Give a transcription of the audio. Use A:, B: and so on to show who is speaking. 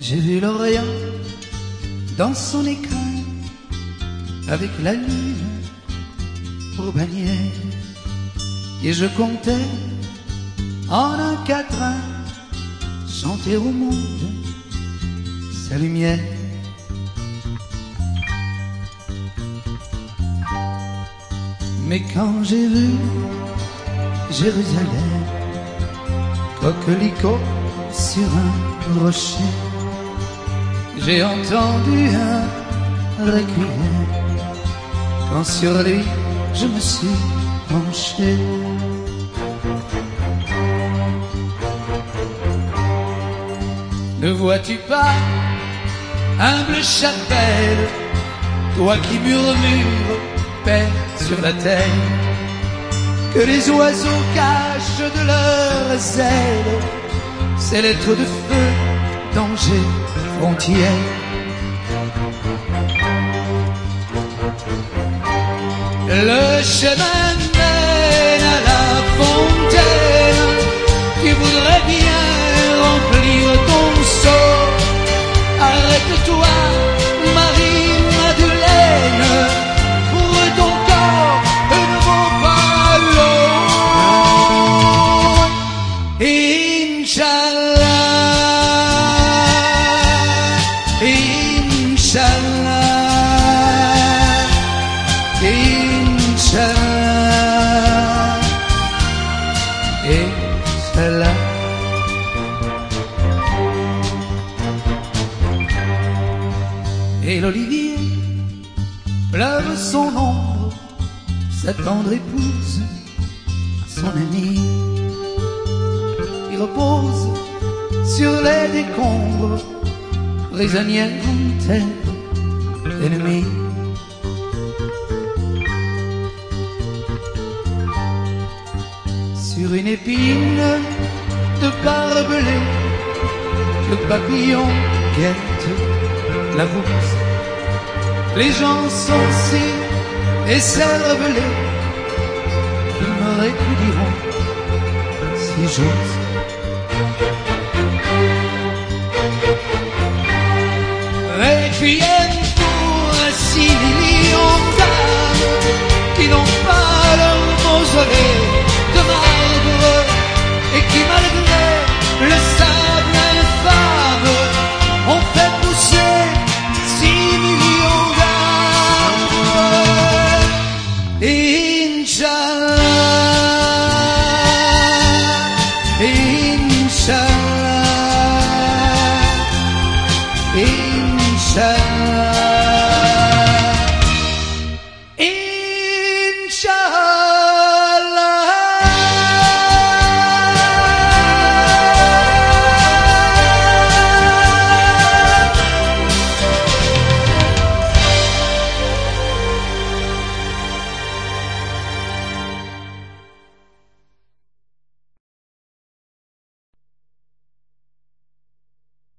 A: J'ai vu l'Orient dans son écrin avec la lune pour bannière et je comptais en un quatrain chanter au monde sa lumière. Mais quand j'ai vu Jérusalem, coquelicot sur un rocher, j'ai entendu un requiem quand sur lui je me suis penché. Ne vois-tu pas, humble chapelle, toi qui murmures, paix sur la terre, que les oiseaux cachent de leurs ailes ces lettres de feu, danger, frontière. Le chemin mène à la fontaine qui voudrait bien remplir ton seau. Arrête-toi, Marie-Madeleine, pour ton corps ne vaut pas l'eau. Inch'Allah, Et l'olivier pleure son ombre, sa tendre épouse, son amie. Il repose sur les décombres, prisonnière d'une terre ennemie. Sur une épine de barbelé, le papillon guette la bourse. Les gens sont si écervelés qu'ils me répudieront si j'ose.